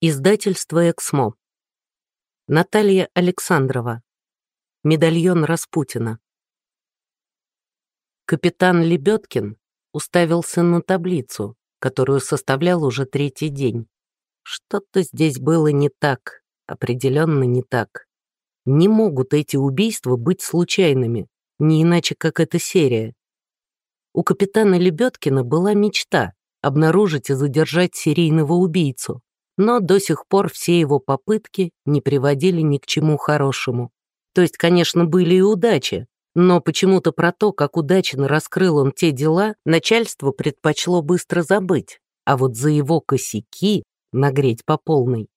Издательство «Эксмо». Наталья Александрова. Медальон Распутина. Капитан Лебедкин уставился на таблицу, которую составлял уже третий день. Что-то здесь было не так, определенно не так. Не могут эти убийства быть случайными, не иначе как эта серия. У капитана Лебедкина была мечта обнаружить и задержать серийного убийцу но до сих пор все его попытки не приводили ни к чему хорошему. То есть, конечно, были и удачи, но почему-то про то, как удачно раскрыл он те дела, начальство предпочло быстро забыть, а вот за его косяки нагреть по полной.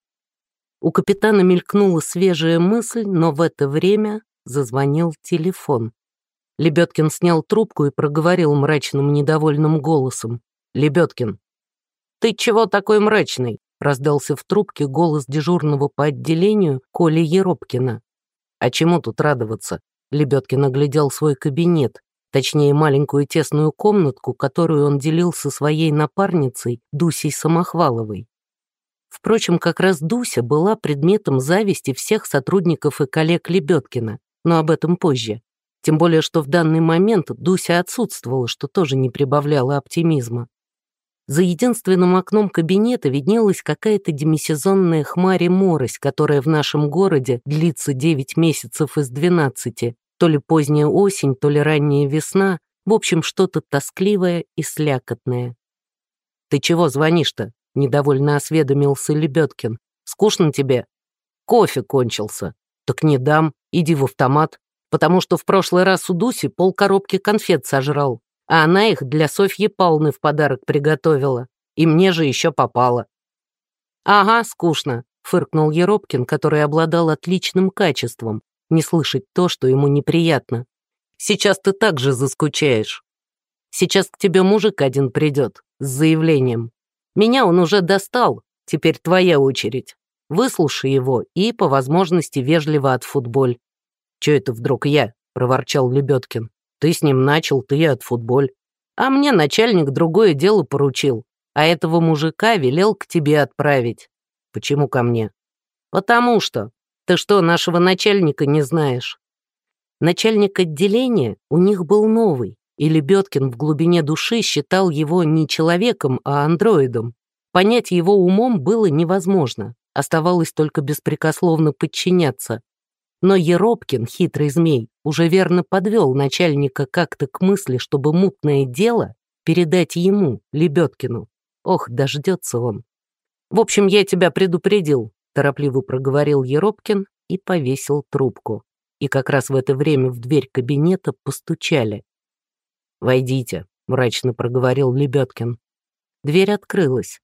У капитана мелькнула свежая мысль, но в это время зазвонил телефон. Лебедкин снял трубку и проговорил мрачным недовольным голосом. «Лебедкин, ты чего такой мрачный? Раздался в трубке голос дежурного по отделению Коли Еропкина. «А чему тут радоваться?» Лебедкин оглядел свой кабинет, точнее маленькую тесную комнатку, которую он делил со своей напарницей Дусей Самохваловой. Впрочем, как раз Дуся была предметом зависти всех сотрудников и коллег Лебедкина, но об этом позже. Тем более, что в данный момент Дуся отсутствовала, что тоже не прибавляло оптимизма. За единственным окном кабинета виднелась какая-то демисезонная хмарь и морось, которая в нашем городе длится 9 месяцев из 12, то ли поздняя осень, то ли ранняя весна, в общем, что-то тоскливое и слякотное. «Ты чего звонишь-то?» — недовольно осведомился Лебедкин. «Скучно тебе?» «Кофе кончился». «Так не дам, иди в автомат, потому что в прошлый раз у Дуси полкоробки конфет сожрал а она их для Софьи Павловны в подарок приготовила. И мне же еще попало. «Ага, скучно», — фыркнул Еропкин, который обладал отличным качеством, не слышать то, что ему неприятно. «Сейчас ты так же заскучаешь. Сейчас к тебе мужик один придет с заявлением. Меня он уже достал, теперь твоя очередь. Выслушай его и, по возможности, вежливо отфутболь». «Че это вдруг я?» — проворчал Лебедкин. Ты с ним начал, ты от футболь. А мне начальник другое дело поручил, а этого мужика велел к тебе отправить. Почему ко мне? Потому что. Ты что, нашего начальника не знаешь? Начальник отделения у них был новый, и Лебедкин в глубине души считал его не человеком, а андроидом. Понять его умом было невозможно, оставалось только беспрекословно подчиняться. Но Еропкин, хитрый змей, уже верно подвел начальника как-то к мысли, чтобы мутное дело передать ему, Лебедкину. Ох, дождется он. «В общем, я тебя предупредил», — торопливо проговорил Еропкин и повесил трубку. И как раз в это время в дверь кабинета постучали. «Войдите», — мрачно проговорил Лебедкин. Дверь открылась.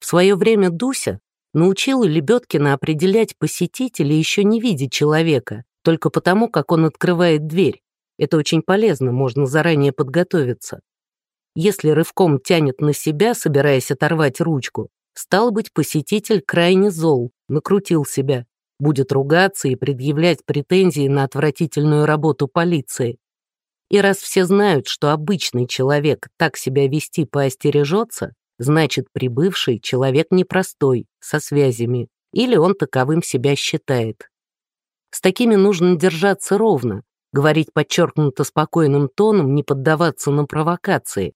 В свое время Дуся научила Лебедкина определять посетителя еще не видеть человека, только потому, как он открывает дверь. Это очень полезно, можно заранее подготовиться. Если рывком тянет на себя, собираясь оторвать ручку, стал быть, посетитель крайне зол, накрутил себя, будет ругаться и предъявлять претензии на отвратительную работу полиции. И раз все знают, что обычный человек так себя вести поостережется, Значит, прибывший человек непростой, со связями, или он таковым себя считает. С такими нужно держаться ровно, говорить подчеркнуто спокойным тоном, не поддаваться на провокации.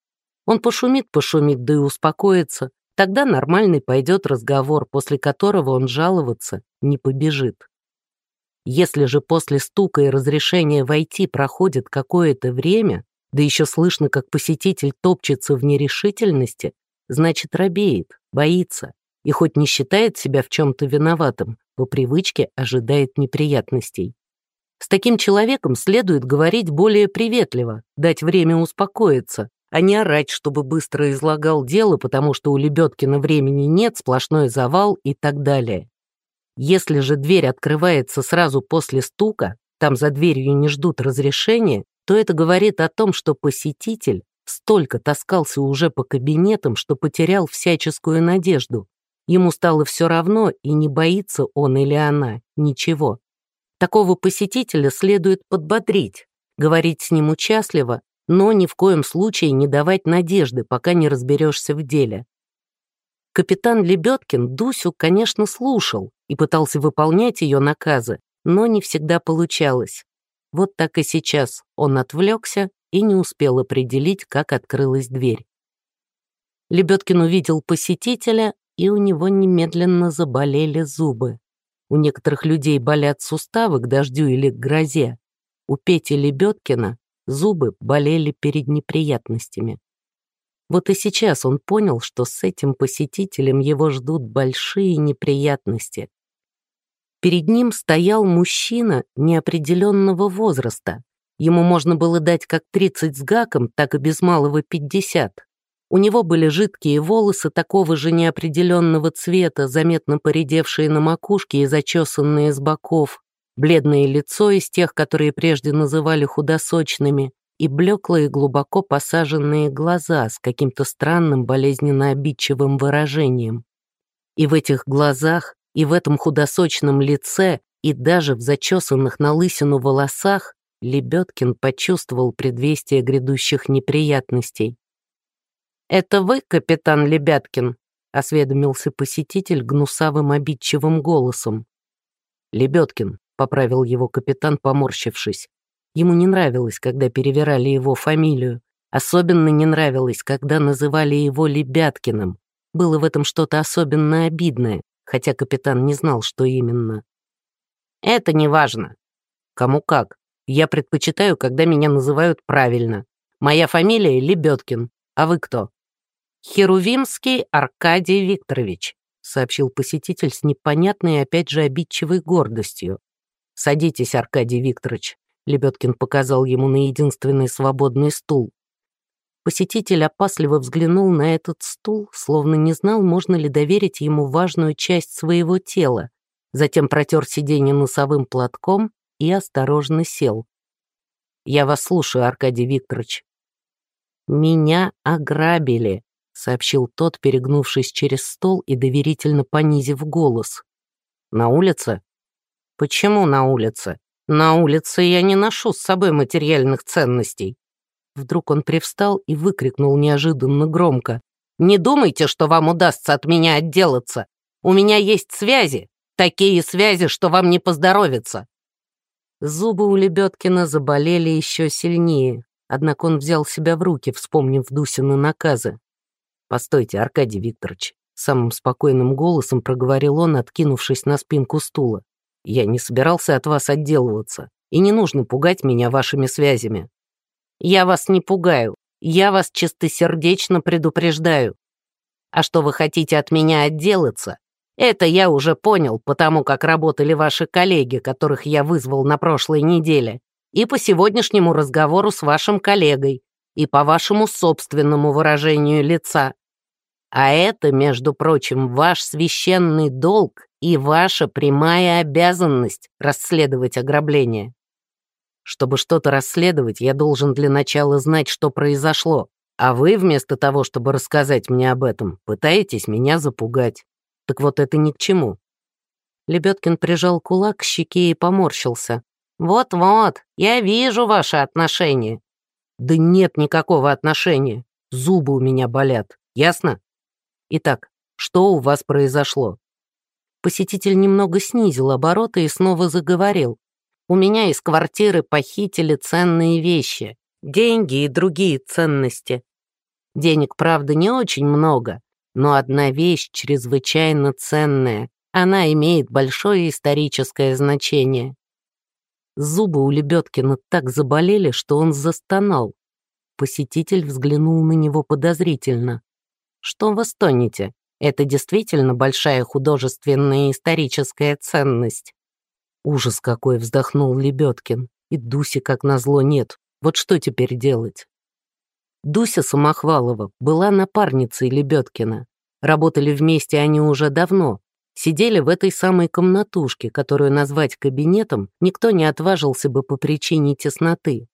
Он пошумит-пошумит, да и успокоится. Тогда нормальный пойдет разговор, после которого он жаловаться не побежит. Если же после стука и разрешения войти проходит какое-то время, да еще слышно, как посетитель топчется в нерешительности, значит, робеет, боится и хоть не считает себя в чем-то виноватым, по привычке ожидает неприятностей. С таким человеком следует говорить более приветливо, дать время успокоиться, а не орать, чтобы быстро излагал дело, потому что у Лебедкина времени нет, сплошной завал и так далее. Если же дверь открывается сразу после стука, там за дверью не ждут разрешения, то это говорит о том, что посетитель Столько таскался уже по кабинетам, что потерял всяческую надежду. Ему стало все равно, и не боится он или она ничего. Такого посетителя следует подбодрить, говорить с ним участливо, но ни в коем случае не давать надежды, пока не разберешься в деле. Капитан Лебедкин Дусю, конечно, слушал и пытался выполнять ее наказы, но не всегда получалось. Вот так и сейчас он отвлекся и не успел определить, как открылась дверь. Лебедкин увидел посетителя, и у него немедленно заболели зубы. У некоторых людей болят суставы к дождю или к грозе. У Пети Лебедкина зубы болели перед неприятностями. Вот и сейчас он понял, что с этим посетителем его ждут большие неприятности. Перед ним стоял мужчина неопределенного возраста. Ему можно было дать как 30 с гаком, так и без малого 50. У него были жидкие волосы такого же неопределенного цвета, заметно поредевшие на макушке и зачесанные с боков, бледное лицо из тех, которые прежде называли худосочными, и блеклые глубоко посаженные глаза с каким-то странным болезненно обидчивым выражением. И в этих глазах, и в этом худосочном лице, и даже в зачесанных на лысину волосах Лебедкин почувствовал предвестие грядущих неприятностей. «Это вы, капитан Лебяткин?» — осведомился посетитель гнусавым обидчивым голосом. «Лебедкин», — поправил его капитан, поморщившись. Ему не нравилось, когда перевирали его фамилию. Особенно не нравилось, когда называли его Лебяткиным. Было в этом что-то особенно обидное, хотя капитан не знал, что именно. «Это не важно. Кому как. Я предпочитаю, когда меня называют правильно. Моя фамилия Лебедкин. А вы кто?» «Херувимский Аркадий Викторович», сообщил посетитель с непонятной и опять же обидчивой гордостью. «Садитесь, Аркадий Викторович. Лебедкин показал ему на единственный свободный стул. Посетитель опасливо взглянул на этот стул, словно не знал, можно ли доверить ему важную часть своего тела, затем протер сиденье носовым платком и осторожно сел. «Я вас слушаю, Аркадий Викторович». «Меня ограбили», — сообщил тот, перегнувшись через стол и доверительно понизив голос. «На улице?» «Почему на улице?» На улице я не ношу с собой материальных ценностей. Вдруг он привстал и выкрикнул неожиданно громко. «Не думайте, что вам удастся от меня отделаться. У меня есть связи, такие связи, что вам не поздоровится». Зубы у Лебедкина заболели еще сильнее, однако он взял себя в руки, вспомнив Дусины наказы. «Постойте, Аркадий Викторович», — самым спокойным голосом проговорил он, откинувшись на спинку стула. Я не собирался от вас отделываться, и не нужно пугать меня вашими связями. Я вас не пугаю, я вас чистосердечно предупреждаю. А что вы хотите от меня отделаться, это я уже понял, потому как работали ваши коллеги, которых я вызвал на прошлой неделе, и по сегодняшнему разговору с вашим коллегой, и по вашему собственному выражению лица. А это, между прочим, ваш священный долг и ваша прямая обязанность расследовать ограбление. Чтобы что-то расследовать, я должен для начала знать, что произошло, а вы, вместо того, чтобы рассказать мне об этом, пытаетесь меня запугать. Так вот это ни к чему». Лебедкин прижал кулак к щеке и поморщился. «Вот-вот, я вижу ваши отношения». «Да нет никакого отношения. Зубы у меня болят. Ясно? Итак, что у вас произошло?» Посетитель немного снизил обороты и снова заговорил. «У меня из квартиры похитили ценные вещи, деньги и другие ценности. Денег, правда, не очень много, но одна вещь чрезвычайно ценная. Она имеет большое историческое значение». Зубы у Лебедкина так заболели, что он застонал. Посетитель взглянул на него подозрительно. «Что вы стонете? Это действительно большая художественная и историческая ценность. Ужас какой, вздохнул Лебедкин. И Дуси, как назло, нет. Вот что теперь делать? Дуся Самохвалова была напарницей Лебедкина. Работали вместе они уже давно. Сидели в этой самой комнатушке, которую назвать кабинетом никто не отважился бы по причине тесноты.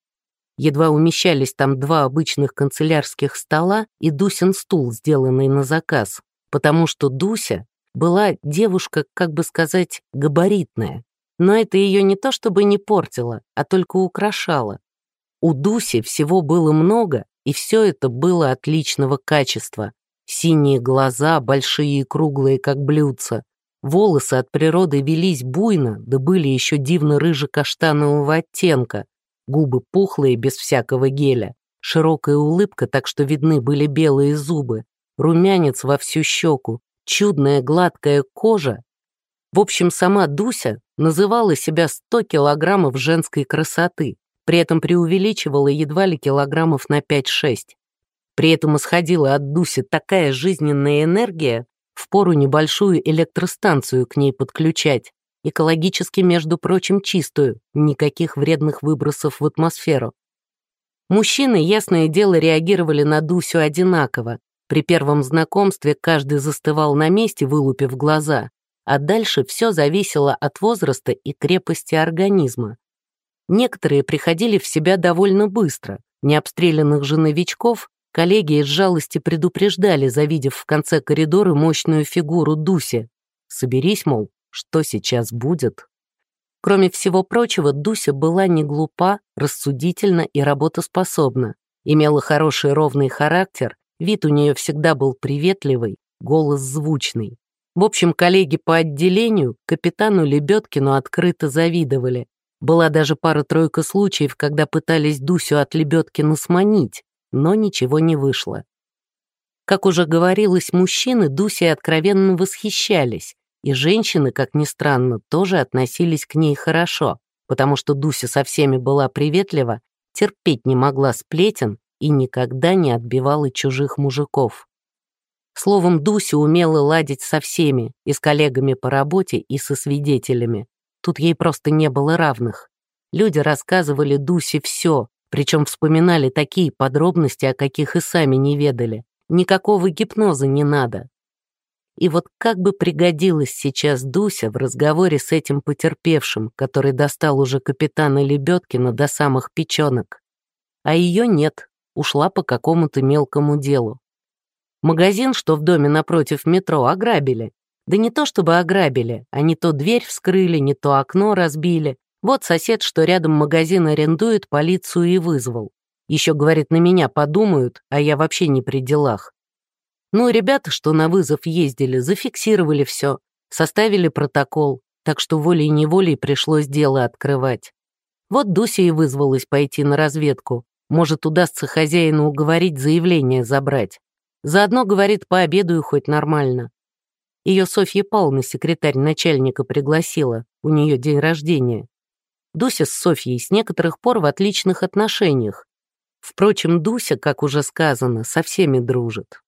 Едва умещались там два обычных канцелярских стола и Дусин стул, сделанный на заказ потому что Дуся была девушка, как бы сказать, габаритная. Но это ее не то чтобы не портило, а только украшало. У Дуси всего было много, и все это было отличного качества. Синие глаза, большие и круглые, как блюдца. Волосы от природы велись буйно, да были еще дивно рыже-каштанового оттенка. Губы пухлые, без всякого геля. Широкая улыбка, так что видны были белые зубы. Румянец во всю щеку. Чудная гладкая кожа. В общем, сама Дуся называла себя 100 килограммов женской красоты, при этом преувеличивала едва ли килограммов на 5-6. При этом исходила от Дуси такая жизненная энергия, впору небольшую электростанцию к ней подключать, экологически, между прочим, чистую, никаких вредных выбросов в атмосферу. Мужчины, ясное дело, реагировали на Дусю одинаково. При первом знакомстве каждый застывал на месте, вылупив глаза, а дальше все зависело от возраста и крепости организма. Некоторые приходили в себя довольно быстро, необстрелянных же новичков Коллеги из жалости предупреждали, завидев в конце коридора мощную фигуру Дуси. Соберись, мол, что сейчас будет? Кроме всего прочего, Дуся была не глупа, рассудительна и работоспособна. Имела хороший ровный характер, вид у нее всегда был приветливый, голос звучный. В общем, коллеги по отделению капитану Лебедкину открыто завидовали. Была даже пара-тройка случаев, когда пытались Дусю от Лебедкина сманить, но ничего не вышло. Как уже говорилось, мужчины Дусей откровенно восхищались, и женщины, как ни странно, тоже относились к ней хорошо, потому что Дуся со всеми была приветлива, терпеть не могла сплетен и никогда не отбивала чужих мужиков. Словом, Дуся умела ладить со всеми, и с коллегами по работе, и со свидетелями. Тут ей просто не было равных. Люди рассказывали Дусе все, причем вспоминали такие подробности, о каких и сами не ведали. Никакого гипноза не надо. И вот как бы пригодилась сейчас Дуся в разговоре с этим потерпевшим, который достал уже капитана Лебедкина до самых печенок. А ее нет, ушла по какому-то мелкому делу. Магазин, что в доме напротив метро, ограбили. Да не то чтобы ограбили, а не то дверь вскрыли, не то окно разбили, вот сосед, что рядом магазин арендует, полицию и вызвал. Еще, говорит, на меня подумают, а я вообще не при делах. Ну, ребята, что на вызов ездили, зафиксировали все, составили протокол, так что волей-неволей пришлось дело открывать. Вот Дуся и вызвалась пойти на разведку. Может, удастся хозяину уговорить заявление забрать. Заодно, говорит, пообедаю хоть нормально. Ее Софья Павловна, секретарь начальника, пригласила. У нее день рождения. Дуся с Софьей с некоторых пор в отличных отношениях. Впрочем, Дуся, как уже сказано, со всеми дружит.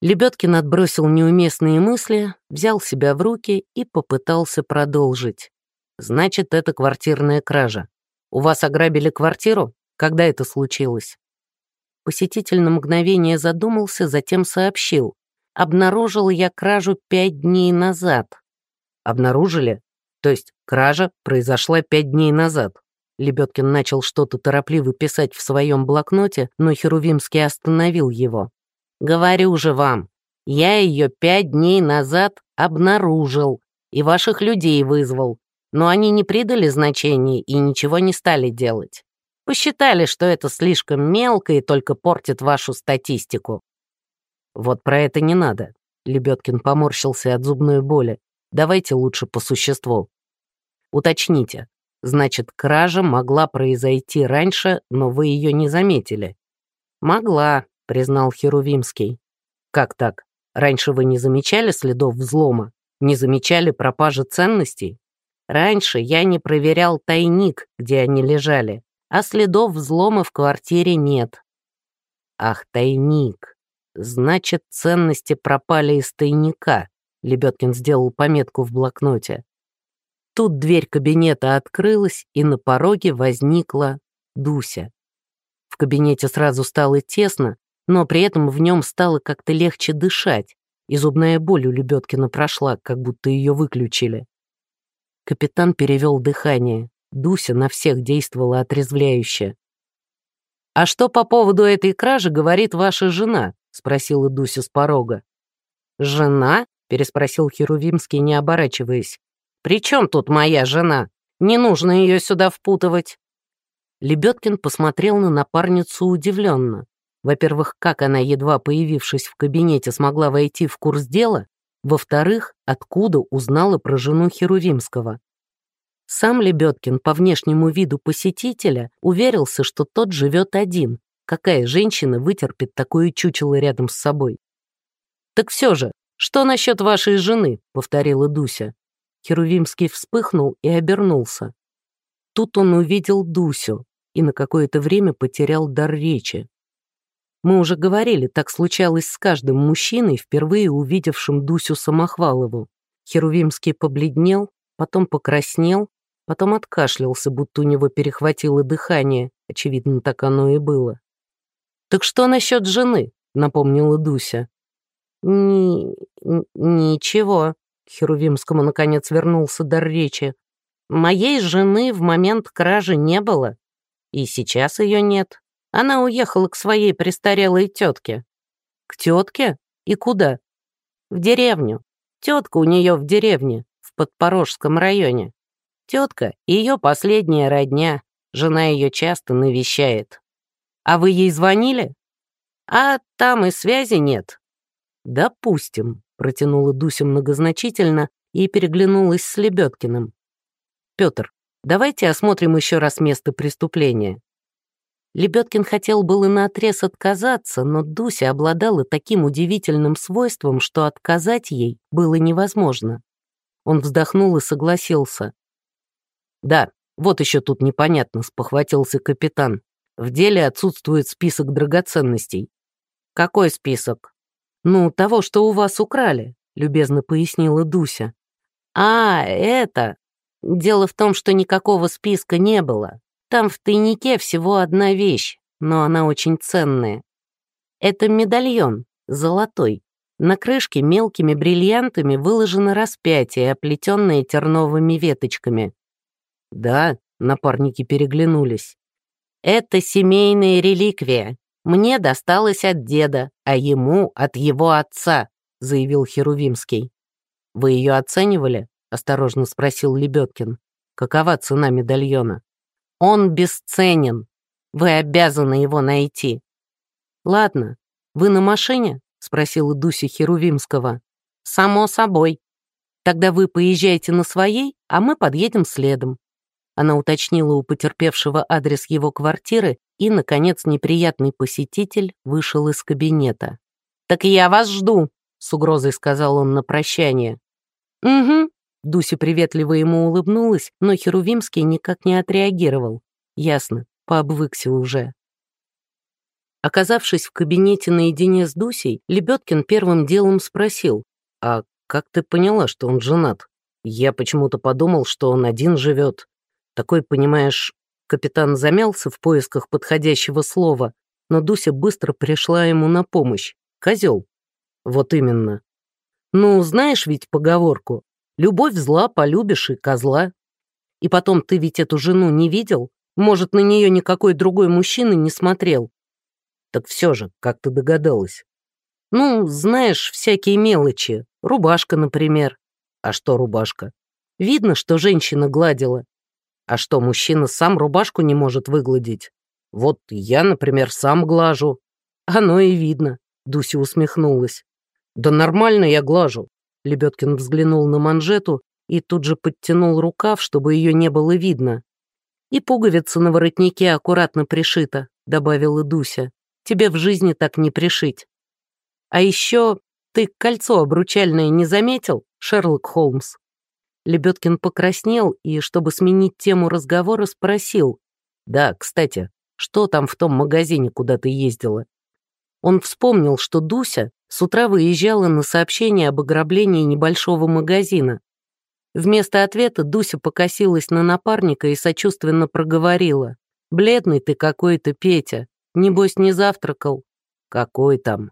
Лебедкин отбросил неуместные мысли, взял себя в руки и попытался продолжить. «Значит, это квартирная кража. У вас ограбили квартиру? Когда это случилось?» Посетитель на мгновение задумался, затем сообщил. «Обнаружил я кражу пять дней назад». «Обнаружили? То есть кража произошла пять дней назад. Лебедкин начал что-то торопливо писать в своем блокноте, но Херувимский остановил его. «Говорю же вам, я ее пять дней назад обнаружил и ваших людей вызвал, но они не придали значения и ничего не стали делать. Посчитали, что это слишком мелко и только портит вашу статистику». «Вот про это не надо», — Лебедкин поморщился от зубной боли. Давайте лучше по существу. Уточните. Значит, кража могла произойти раньше, но вы ее не заметили. Могла, признал Херувимский. Как так? Раньше вы не замечали следов взлома? Не замечали пропажи ценностей? Раньше я не проверял тайник, где они лежали, а следов взлома в квартире нет. Ах, тайник. Значит, ценности пропали из тайника. Лебедкин сделал пометку в блокноте. Тут дверь кабинета открылась, и на пороге возникла Дуся. В кабинете сразу стало тесно, но при этом в нем стало как-то легче дышать, и зубная боль у Лебедкина прошла, как будто ее выключили. Капитан перевел дыхание. Дуся на всех действовала отрезвляюще. «А что по поводу этой кражи говорит ваша жена?» — спросила Дуся с порога. «Жена?» переспросил Херувимский, не оборачиваясь. «При чем тут моя жена? Не нужно ее сюда впутывать». Лебедкин посмотрел на напарницу удивленно. Во-первых, как она, едва появившись в кабинете, смогла войти в курс дела? Во-вторых, откуда узнала про жену Херувимского? Сам Лебедкин по внешнему виду посетителя уверился, что тот живет один. Какая женщина вытерпит такое чучело рядом с собой? «Так все же, что насчет вашей жены?» — повторила Дуся. Херувимский вспыхнул и обернулся. Тут он увидел Дусю и на какое-то время потерял дар речи. Мы уже говорили, так случалось с каждым мужчиной, впервые увидевшим Дусю Самохвалову. Херувимский побледнел, потом покраснел, потом откашлялся, будто у него перехватило дыхание. Очевидно, так оно и было. «Так что насчет жены?» — напомнила Дуся. «Ни... ничего», — Херувимскому наконец вернулся дар речи. «Моей жены в момент кражи не было, и сейчас ее нет. Она уехала к своей престарелой тетке». «К тетке? И куда?» «В деревню. Тетка у нее в деревне, в Подпорожском районе. Тетка — ее последняя родня, жена ее часто навещает». «А вы ей звонили?» «А там и связи нет, «Допустим», — протянула Дуся многозначительно и переглянулась с Лебедкиным. «Петр, давайте осмотрим еще раз место преступления». Лебедкин хотел было наотрез отказаться, но Дуся обладала таким удивительным свойством, что отказать ей было невозможно. Он вздохнул и согласился. «Да, вот еще тут непонятно», — спохватился капитан. «В деле отсутствует список драгоценностей». «Какой список?» «Ну, того, что у вас украли», — любезно пояснила Дуся. «А, это...» Дело в том, что никакого списка не было. Там в тайнике всего одна вещь, но она очень ценная. Это медальон, золотой. На крышке мелкими бриллиантами выложено распятие, оплетенное терновыми веточками. Да, напарники переглянулись. Это семейная реликвия, мне досталось от деда, а ему от его отца», — заявил Херувимский. «Вы ее оценивали?» — осторожно спросил Лебедкин. «Какова цена медальона?» «Он бесценен. Вы обязаны его найти». «Ладно, вы на машине?» — спросила Дуся Херувимского. «Само собой. Тогда вы поезжайте на своей, а мы подъедем следом». Она уточнила у потерпевшего адрес его квартиры и, наконец, неприятный посетитель вышел из кабинета. «Так я вас жду», — с угрозой сказал он на прощание. «Угу», — Дуся приветливо ему улыбнулась, но Херувимский никак не отреагировал. Ясно, пообвыкся уже. Оказавшись в кабинете наедине с Дусей, Лебедкин первым делом спросил, «А как ты поняла, что он женат? Я почему-то подумал, что он один живет. Такой, понимаешь, Капитан замялся в поисках подходящего слова, но Дуся быстро пришла ему на помощь. Козел. Вот именно. Ну, знаешь ведь поговорку. Любовь зла, полюбишь и козла. И потом, ты ведь эту жену не видел? Может, на нее никакой другой мужчина не смотрел? Так все же, как ты догадалась? Ну, знаешь, всякие мелочи. Рубашка, например. А что рубашка? Видно, что женщина гладила. А что, мужчина сам рубашку не может выгладить? Вот я, например, сам глажу. Оно и видно. Дуся усмехнулась. Да нормально я глажу. Лебедкин взглянул на манжету и тут же подтянул рукав, чтобы ее не было видно. «И пуговица на воротнике аккуратно пришита», — добавила Дуся. «Тебе в жизни так не пришить». «А еще ты кольцо обручальное не заметил, Шерлок Холмс?» Лебедкин покраснел и, чтобы сменить тему разговора, спросил. «Да, кстати, что там в том магазине, куда ты ездила?» Он вспомнил, что Дуся с утра выезжала на сообщение об ограблении небольшого магазина. Вместо ответа Дуся покосилась на напарника и сочувственно проговорила. «Бледный ты какой-то, Петя. Небось, не завтракал?» «Какой там?»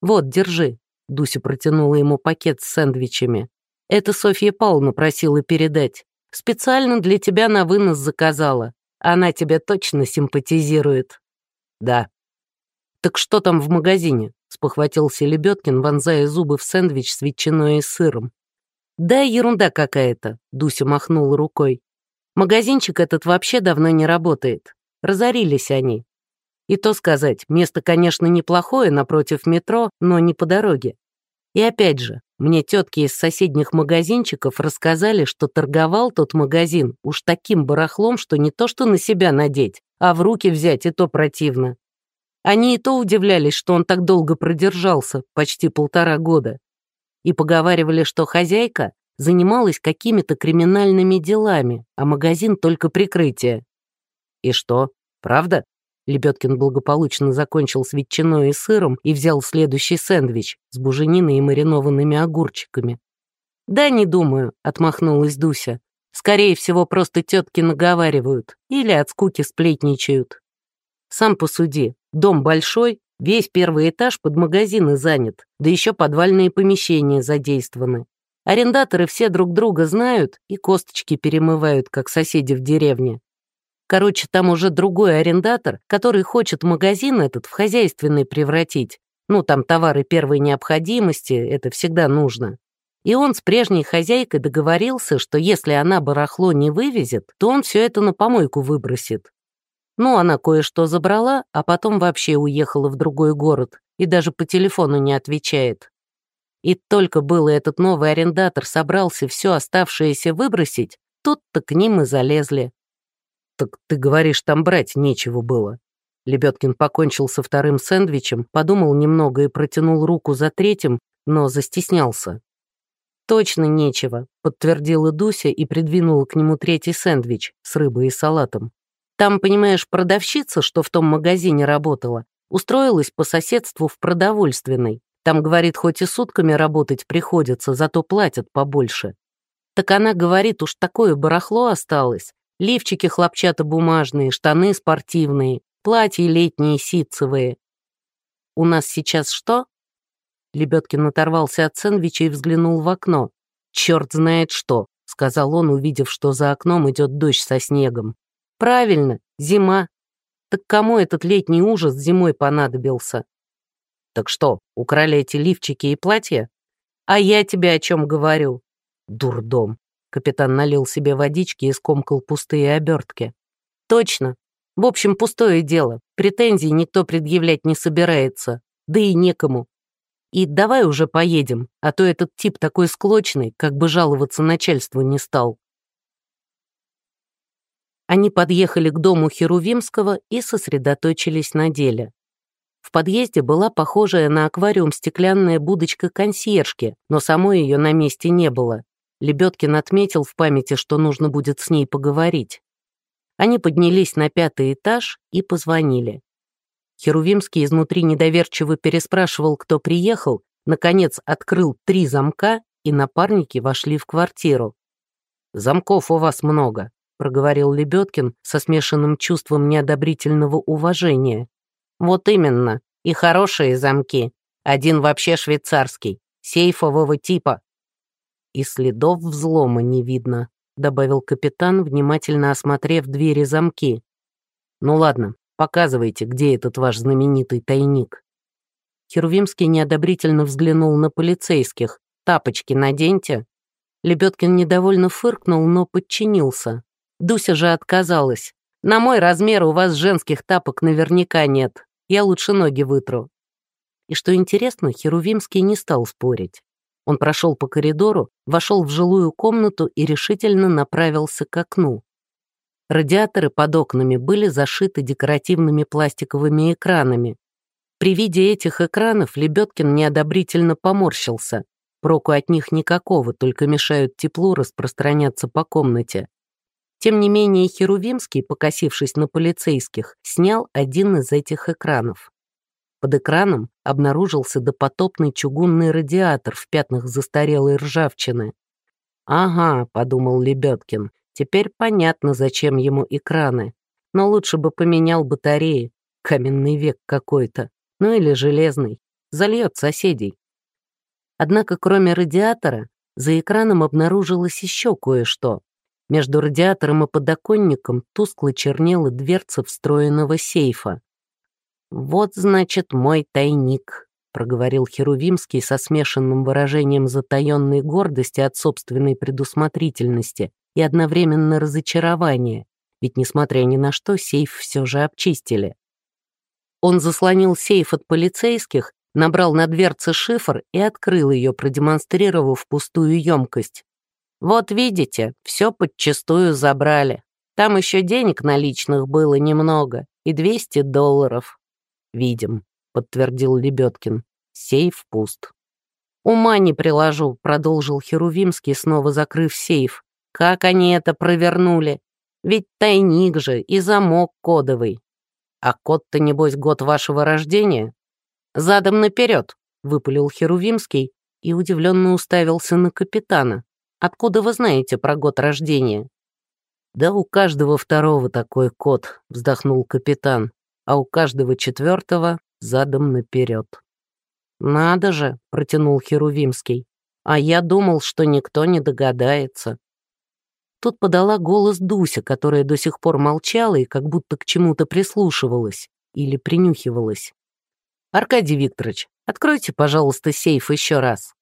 «Вот, держи». Дуся протянула ему пакет с сэндвичами. Это Софья Павловна просила передать. Специально для тебя на вынос заказала. Она тебе точно симпатизирует. Да. Так что там в магазине? Спохватился Лебедкин, вонзая зубы в сэндвич с ветчиной и сыром. Да, ерунда какая-то, Дуся махнула рукой. Магазинчик этот вообще давно не работает. Разорились они. И то сказать, место, конечно, неплохое, напротив метро, но не по дороге. И опять же, мне тетки из соседних магазинчиков рассказали, что торговал тот магазин уж таким барахлом, что не то что на себя надеть, а в руки взять и то противно. Они и то удивлялись, что он так долго продержался, почти полтора года. И поговаривали, что хозяйка занималась какими-то криминальными делами, а магазин только прикрытие. И что, правда? Лебедкин благополучно закончил с ветчиной и сыром и взял следующий сэндвич с бужениной и маринованными огурчиками. «Да, не думаю», — отмахнулась Дуся. «Скорее всего, просто тетки наговаривают или от скуки сплетничают. Сам посуди, дом большой, весь первый этаж под магазины занят, да еще подвальные помещения задействованы. Арендаторы все друг друга знают и косточки перемывают, как соседи в деревне. Короче, там уже другой арендатор, который хочет магазин этот в хозяйственный превратить. Ну, там товары первой необходимости, это всегда нужно. И он с прежней хозяйкой договорился, что если она барахло не вывезет, то он все это на помойку выбросит. Ну, она кое-что забрала, а потом вообще уехала в другой город и даже по телефону не отвечает. И только было этот новый арендатор собрался все оставшееся выбросить, тут-то к ним и залезли. «Так ты говоришь, там брать нечего было». Лебедкин покончил со вторым сэндвичем, подумал немного и протянул руку за третьим, но застеснялся. «Точно нечего», — подтвердила Дуся и придвинула к нему третий сэндвич с рыбой и салатом. «Там, понимаешь, продавщица, что в том магазине работала, устроилась по соседству в продовольственной. Там, говорит, хоть и сутками работать приходится, зато платят побольше. Так она говорит, уж такое барахло осталось, Лифчики хлопчатобумажные, штаны спортивные, платья летние ситцевые. «У нас сейчас что?» Лебедкин оторвался от сэндвича и взглянул в окно. «Черт знает что», — сказал он, увидев, что за окном идет дождь со снегом. «Правильно, зима. Так кому этот летний ужас зимой понадобился?» «Так что, украли эти лифчики и платья?» «А я тебе о чем говорю?» «Дурдом. Капитан налил себе водички и скомкал пустые обертки. «Точно. В общем, пустое дело. Претензий никто предъявлять не собирается. Да и некому. И давай уже поедем, а то этот тип такой склочный, как бы жаловаться начальству не стал». Они подъехали к дому Херувимского и сосредоточились на деле. В подъезде была похожая на аквариум стеклянная будочка консьержки, но самой ее на месте не было. Лебедкин отметил в памяти, что нужно будет с ней поговорить. Они поднялись на пятый этаж и позвонили. Херувимский изнутри недоверчиво переспрашивал, кто приехал, наконец открыл три замка, и напарники вошли в квартиру. «Замков у вас много», — проговорил Лебедкин со смешанным чувством неодобрительного уважения. «Вот именно, и хорошие замки. Один вообще швейцарский, сейфового типа, «И следов взлома не видно», — добавил капитан, внимательно осмотрев двери замки. «Ну ладно, показывайте, где этот ваш знаменитый тайник». Херувимский неодобрительно взглянул на полицейских. «Тапочки наденьте». Лебедкин недовольно фыркнул, но подчинился. Дуся же отказалась. «На мой размер у вас женских тапок наверняка нет. Я лучше ноги вытру». И что интересно, Херувимский не стал спорить. Он прошел по коридору, вошел в жилую комнату и решительно направился к окну. Радиаторы под окнами были зашиты декоративными пластиковыми экранами. При виде этих экранов Лебедкин неодобрительно поморщился. Проку от них никакого, только мешают теплу распространяться по комнате. Тем не менее Херувимский, покосившись на полицейских, снял один из этих экранов. Под экраном обнаружился допотопный чугунный радиатор в пятнах застарелой ржавчины. «Ага», — подумал Лебедкин, — «теперь понятно, зачем ему экраны. Но лучше бы поменял батареи. Каменный век какой-то. Ну или железный. Зальет соседей». Однако кроме радиатора, за экраном обнаружилось еще кое-что. Между радиатором и подоконником тускло чернела дверца встроенного сейфа. «Вот, значит, мой тайник», — проговорил Херувимский со смешанным выражением затаенной гордости от собственной предусмотрительности и одновременно разочарования, ведь, несмотря ни на что, сейф все же обчистили. Он заслонил сейф от полицейских, набрал на дверце шифр и открыл ее, продемонстрировав пустую емкость. «Вот видите, все подчистую забрали. Там еще денег наличных было немного, и 200 долларов». «Видим», — подтвердил Лебедкин. «Сейф пуст». «Ума не приложу», — продолжил Херувимский, снова закрыв сейф. «Как они это провернули? Ведь тайник же и замок кодовый. А код-то, небось, год вашего рождения?» «Задом наперед», — выпалил Херувимский и удивленно уставился на капитана. «Откуда вы знаете про год рождения?» «Да у каждого второго такой код», — вздохнул капитан, «а у каждого четвертого задом наперед». «Надо же», — протянул Херувимский, «а я думал, что никто не догадается». Тут подала голос Дуся, которая до сих пор молчала и как будто к чему-то прислушивалась или принюхивалась. «Аркадий Викторович, откройте, пожалуйста, сейф еще раз».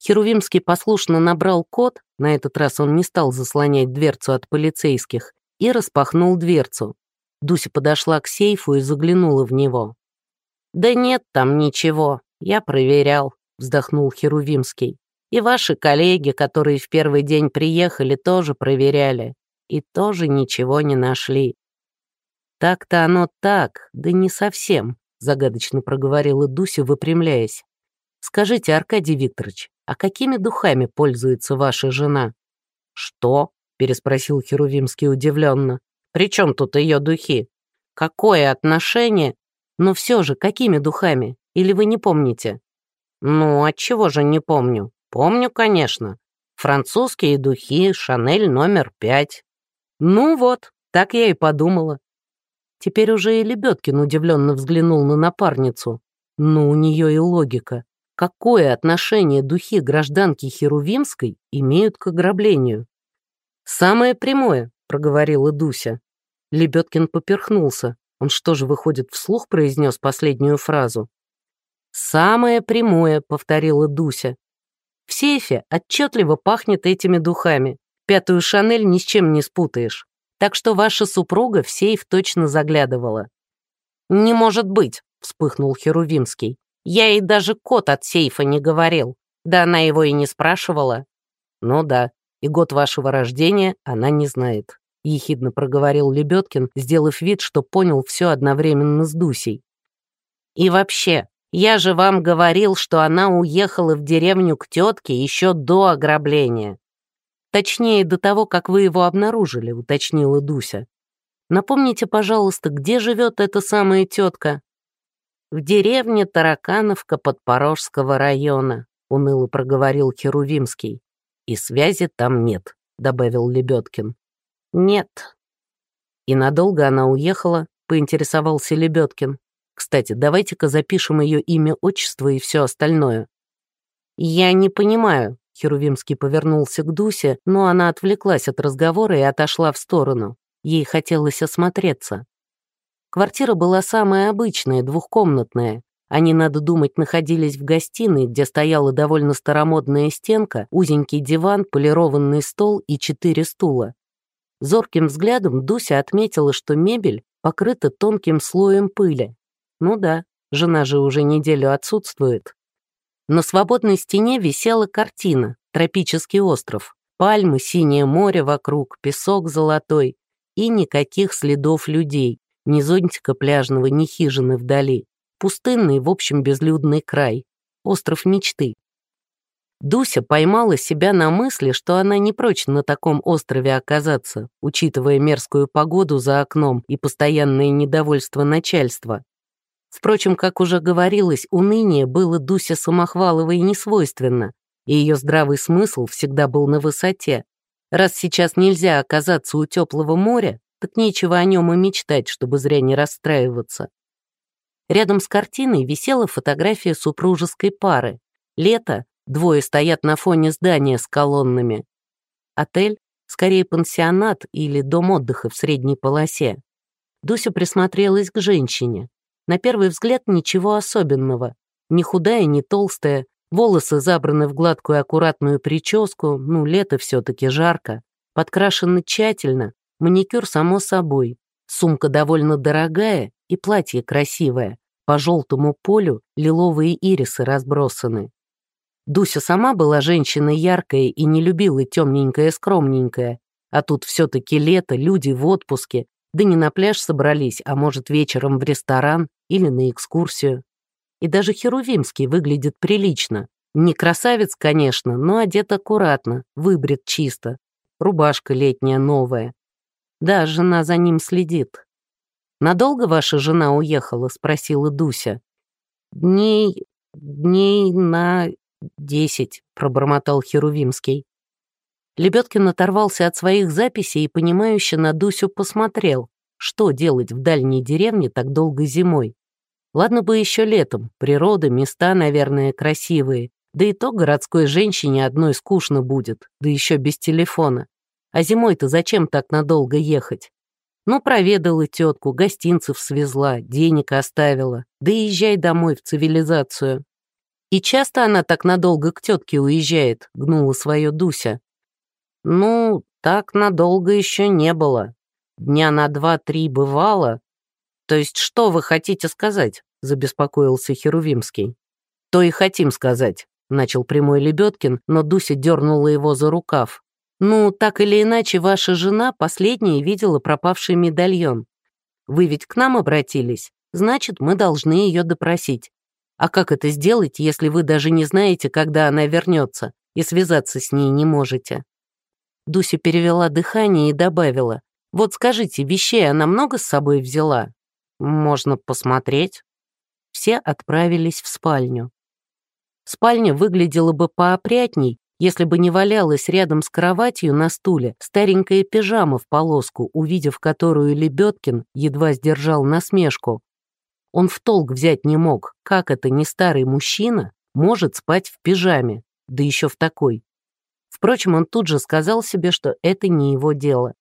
Херувимский послушно набрал код, на этот раз он не стал заслонять дверцу от полицейских, и распахнул дверцу. Дуся подошла к сейфу и заглянула в него. «Да нет там ничего, я проверял», — вздохнул Херувимский. «И ваши коллеги, которые в первый день приехали, тоже проверяли, и тоже ничего не нашли». «Так-то оно так, да не совсем», загадочно проговорила Дуся, выпрямляясь. «Скажите, Аркадий Викторович, а какими духами пользуется ваша жена?» «Что?» — переспросил Херувимский удивленно. «При чем тут ее духи? Какое отношение? Но все же, какими духами? Или вы не помните?» «Ну, отчего же не помню? Помню, конечно. Французские духи, Шанель номер пять». «Ну вот, так я и подумала. Теперь уже и Лебедкин удивленно взглянул на напарницу. Но у нее и логика. Какое отношение духи гражданки Херувимской имеют к ограблению? «Самое прямое», — проговорила Дуся. Лебедкин поперхнулся. Он что же, выходит, вслух произнес последнюю фразу? «Самое прямое», — повторила Дуся. «В сейфе отчетливо пахнет этими духами. Пятую Шанель ни с чем не спутаешь так что ваша супруга в сейф точно заглядывала». «Не может быть», — вспыхнул Херувимский. «Я ей даже код от сейфа не говорил. Да она его и не спрашивала». «Ну да, и год вашего рождения она не знает», — ехидно проговорил Лебедкин, сделав вид, что понял все одновременно с Дусей. «И вообще, я же вам говорил, что она уехала в деревню к тетке еще до ограбления. Точнее, до того, как вы его обнаружили», — уточнила Дуся. «Напомните, пожалуйста, где живет эта самая тетка?» «В деревне Таракановка Подпорожского района», — уныло проговорил Херувимский. «И связи там нет», — добавил Лебедкин. «Нет». «И надолго она уехала?» — поинтересовался Лебедкин. «Кстати, давайте-ка запишем ее имя, отчество и все остальное». «Я не понимаю», Херувимский повернулся к Дусе, но она отвлеклась от разговора и отошла в сторону. Ей хотелось осмотреться. Квартира была самая обычная, двухкомнатная. Они, надо думать, находились в гостиной, где стояла довольно старомодная стенка, узенький диван, полированный стол и четыре стула. Зорким взглядом Дуся отметила, что мебель покрыта тонким слоем пыли. Ну да, жена же уже неделю отсутствует. На свободной стене висела картина «Тропический остров». Пальмы, синее море вокруг, песок золотой и никаких следов людей, ни зонтика пляжного, ни хижины вдали. Пустынный, в общем, безлюдный край. Остров мечты. Дуся поймала себя на мысли, что она не прочь на таком острове оказаться, учитывая мерзкую погоду за окном и постоянное недовольство начальства. Впрочем, как уже говорилось, уныние было Дусе Самохваловой несвойственно, и ее здравый смысл всегда был на высоте. Раз сейчас нельзя оказаться у теплого моря, так нечего о нем и мечтать, чтобы зря не расстраиваться. Рядом с картиной висела фотография супружеской пары. Лето, двое стоят на фоне здания с колоннами. Отель, скорее пансионат или дом отдыха в средней полосе. Дуся присмотрелась к женщине. На первый взгляд ничего особенного. Ни худая, ни толстая, волосы забраны в гладкую аккуратную прическу, ну, лето все-таки жарко. Подкрашены тщательно, маникюр само собой. Сумка довольно дорогая и платье красивое. По желтому полю лиловые ирисы разбросаны. Дуся сама была женщина яркая и не любила темненькое скромненькое. А тут все-таки лето, люди в отпуске. Да не на пляж собрались, а может вечером в ресторан или на экскурсию. И даже Херувимский выглядит прилично. Не красавец, конечно, но одет аккуратно, выбрит чисто. Рубашка летняя новая. Да, жена за ним следит. «Надолго ваша жена уехала?» — спросила Дуся. «Дней... дней на десять», — пробормотал Херувимский. Лебедкин оторвался от своих записей и, понимающе на Дусю посмотрел, что делать в дальней деревне так долго зимой. Ладно бы еще летом, природа, места, наверное, красивые, да и то городской женщине одной скучно будет, да еще без телефона. А зимой-то зачем так надолго ехать? Ну, проведала тетку, гостинцев свезла, денег оставила, да езжай домой в цивилизацию. И часто она так надолго к тетке уезжает, гнула свое Дуся. Ну, так надолго еще не было. Дня на два-три бывало. То есть что вы хотите сказать? Забеспокоился Херувимский. То и хотим сказать, начал прямой Лебедкин, но Дуся дернула его за рукав. Ну, так или иначе, ваша жена последняя видела пропавший медальон. Вы ведь к нам обратились, значит, мы должны ее допросить. А как это сделать, если вы даже не знаете, когда она вернется, и связаться с ней не можете?» Дуся перевела дыхание и добавила. «Вот скажите, вещей она много с собой взяла? Можно посмотреть». Все отправились в спальню. Спальня выглядела бы поопрятней, если бы не валялась рядом с кроватью на стуле старенькая пижама в полоску, увидев которую Лебедкин едва сдержал насмешку. Он в толк взять не мог, как это не старый мужчина может спать в пижаме, да еще в такой. Впрочем, он тут же сказал себе, что это не его дело.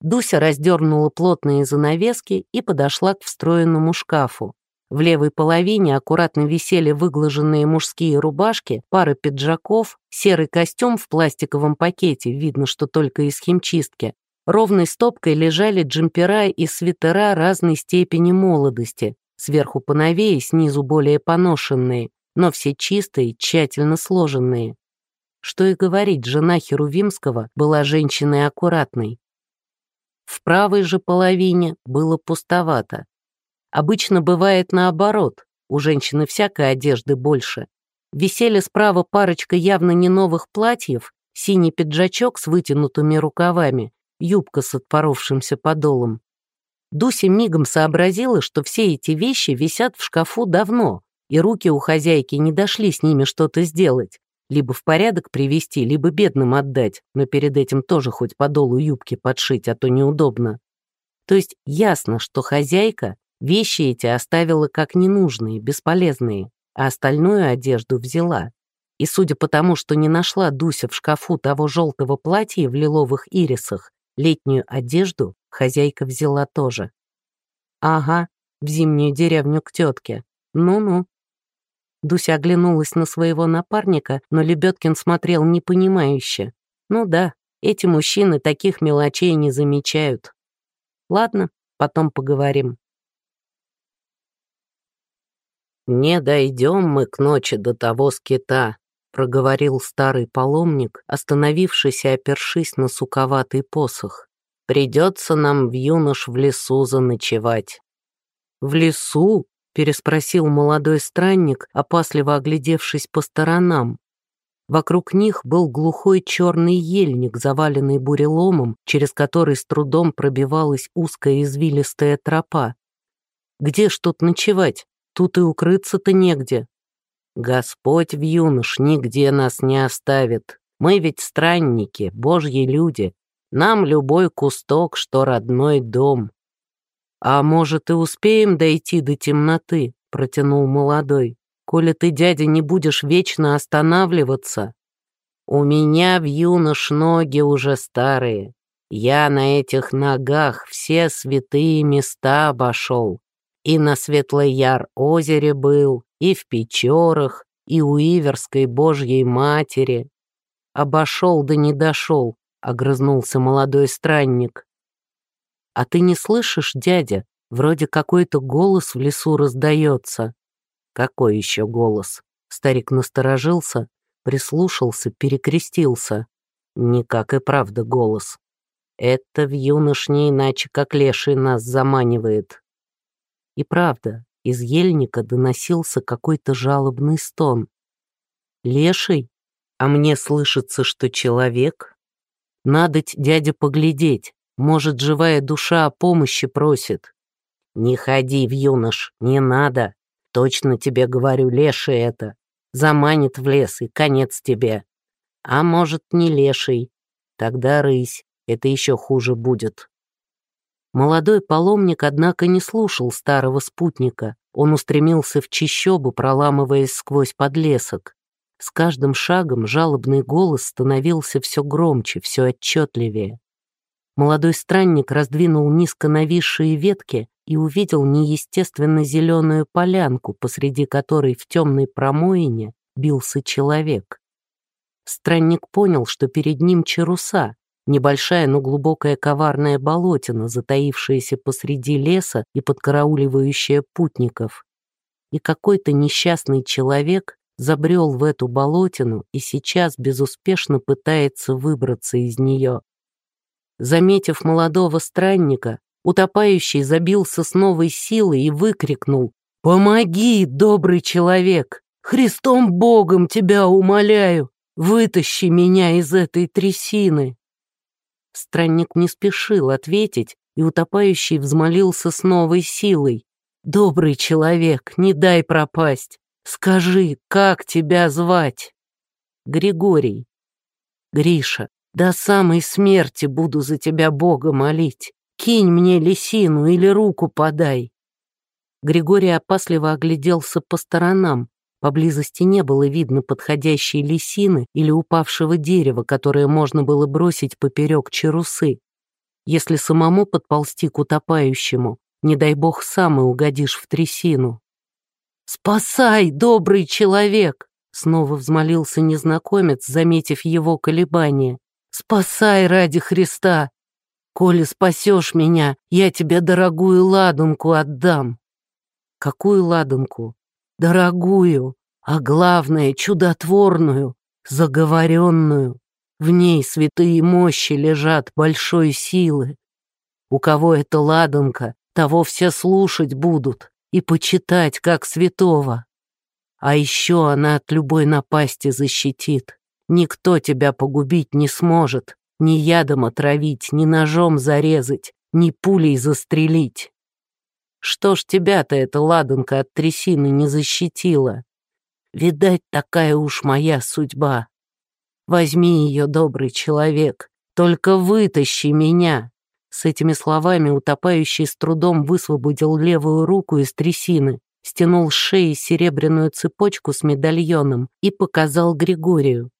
Дуся раздернула плотные занавески и подошла к встроенному шкафу. В левой половине аккуратно висели выглаженные мужские рубашки, пара пиджаков, серый костюм в пластиковом пакете, видно, что только из химчистки. Ровной стопкой лежали джемпера и свитера разной степени молодости, сверху поновее, снизу более поношенные, но все чистые, тщательно сложенные. Что и говорить, жена Херувимского была женщиной аккуратной. В правой же половине было пустовато. Обычно бывает наоборот, у женщины всякой одежды больше. Висели справа парочка явно не новых платьев, синий пиджачок с вытянутыми рукавами, юбка с отпоровшимся подолом. Дуся мигом сообразила, что все эти вещи висят в шкафу давно, и руки у хозяйки не дошли с ними что-то сделать, либо в порядок привести, либо бедным отдать, но перед этим тоже хоть подолу юбки подшить, а то неудобно. То есть ясно, что хозяйка Вещи эти оставила как ненужные, бесполезные, а остальную одежду взяла. И судя по тому, что не нашла Дуся в шкафу того желтого платья в лиловых ирисах, летнюю одежду хозяйка взяла тоже. Ага, в зимнюю деревню к тетке. Ну-ну. Дуся оглянулась на своего напарника, но Лебедкин смотрел непонимающе. Ну да, эти мужчины таких мелочей не замечают. Ладно, потом поговорим. «Не дойдем мы к ночи до того скита», — проговорил старый паломник, остановившись и опершись на суковатый посох. «Придется нам в юнош в лесу заночевать». «В лесу?» — переспросил молодой странник, опасливо оглядевшись по сторонам. Вокруг них был глухой черный ельник, заваленный буреломом, через который с трудом пробивалась узкая извилистая тропа. «Где ж тут ночевать?» Тут и укрыться-то негде. Господь в юнош нигде нас не оставит. Мы ведь странники, божьи люди. Нам любой кусток, что родной дом. А может, и успеем дойти до темноты, протянул молодой. Коли ты, дядя, не будешь вечно останавливаться. У меня в юнош ноги уже старые. Я на этих ногах все святые места обошел. И на Светлой Яр озере был, и в Печорах, и у Иверской Божьей Матери. Обошел да не дошел, огрызнулся молодой странник. А ты не слышишь, дядя, Вроде какой-то голос в лесу раздается. Какой еще голос? Старик насторожился, прислушался, перекрестился. Никак и правда голос. Это в юнош не иначе, как леший нас заманивает. И правда, из ельника доносился какой-то жалобный стон. Леший? А мне слышится, что человек? Надоть дядя поглядеть, может, живая душа о помощи просит. Не ходи в юнош, не надо. Точно тебе говорю, леший это. Заманит в лес, и конец тебе. А может, не леший. Тогда рысь, это еще хуже будет. Молодой паломник, однако, не слушал старого спутника. Он устремился в чищобу, проламываясь сквозь подлесок. С каждым шагом жалобный голос становился все громче, все отчетливее. Молодой странник раздвинул низко нависшие ветки и увидел неестественно зеленую полянку, посреди которой в темной промоине бился человек. Странник понял, что перед ним чаруса, небольшая, но глубокая коварная болотина, затаившаяся посреди леса и подкарауливающая путников. И какой-то несчастный человек забрел в эту болотину и сейчас безуспешно пытается выбраться из нее. Заметив молодого странника, утопающий забился с новой силой и выкрикнул «Помоги, добрый человек! Христом Богом тебя умоляю! Вытащи меня из этой трясины!» Странник не спешил ответить, и утопающий взмолился с новой силой. «Добрый человек, не дай пропасть! Скажи, как тебя звать?» «Григорий». «Гриша, до самой смерти буду за тебя Бога молить. Кинь мне лисину или руку подай». Григорий опасливо огляделся по сторонам. Поблизости не было видно подходящей лисины или упавшего дерева, которое можно было бросить поперек чарусы. Если самому подползти к утопающему, не дай бог сам и угодишь в трясину. «Спасай, добрый человек!» Снова взмолился незнакомец, заметив его колебания. «Спасай ради Христа! Коли спасешь меня, я тебе дорогую ладунку отдам». «Какую ладунку?» «Дорогую, а главное, чудотворную, заговоренную. В ней святые мощи лежат большой силы. У кого эта ладунка, того все слушать будут, и почитать как святого. А еще она от любой напасти защитит. Никто тебя погубить не сможет, ни ядом отравить, ни ножом зарезать, ни пулей застрелить. Что ж тебя-то эта ладанка от трясины не защитила? Видать, такая уж моя судьба. Возьми ее, добрый человек, только вытащи меня. С этими словами утопающий с трудом высвободил левую руку из трясины, стянул с шеи серебряную цепочку с медальоном и показал Григорию.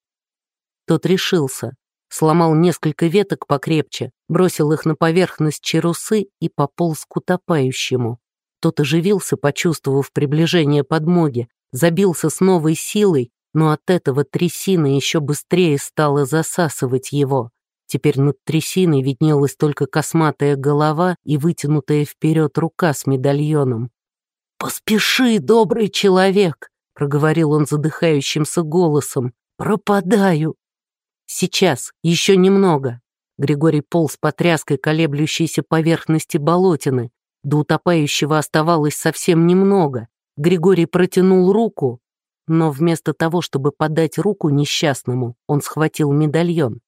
Тот решился, сломал несколько веток покрепче, бросил их на поверхность чарусы и пополз к утопающему. Тот оживился, почувствовав приближение подмоги, забился с новой силой, но от этого трясина еще быстрее стала засасывать его. Теперь над трясиной виднелась только косматая голова и вытянутая вперед рука с медальоном. «Поспеши, добрый человек!» — проговорил он задыхающимся голосом. «Пропадаю!» «Сейчас, еще немного!» Григорий полз по тряской колеблющейся поверхности болотины. До утопающего оставалось совсем немного. Григорий протянул руку, но вместо того, чтобы подать руку несчастному, он схватил медальон.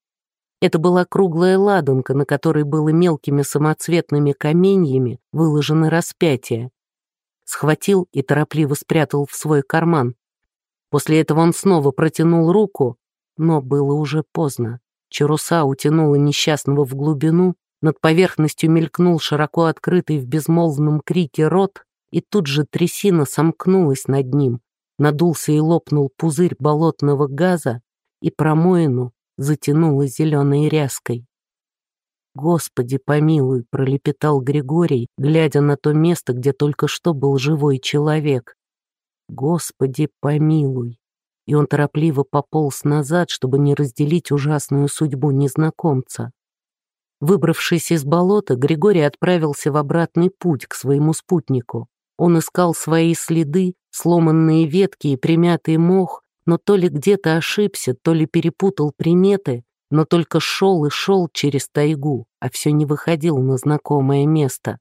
Это была круглая ладанка, на которой было мелкими самоцветными каменьями выложено распятие. Схватил и торопливо спрятал в свой карман. После этого он снова протянул руку, но было уже поздно. Чаруса утянула несчастного в глубину, над поверхностью мелькнул широко открытый в безмолвном крике рот, и тут же трясина сомкнулась над ним, надулся и лопнул пузырь болотного газа, и промоину затянуло зеленой ряской. «Господи, помилуй!» — пролепетал Григорий, глядя на то место, где только что был живой человек. «Господи, помилуй!» И он торопливо пополз назад, чтобы не разделить ужасную судьбу незнакомца. Выбравшись из болота, Григорий отправился в обратный путь к своему спутнику. Он искал свои следы, сломанные ветки и примятый мох, но то ли где-то ошибся, то ли перепутал приметы, но только шел и шел через тайгу, а все не выходил на знакомое место.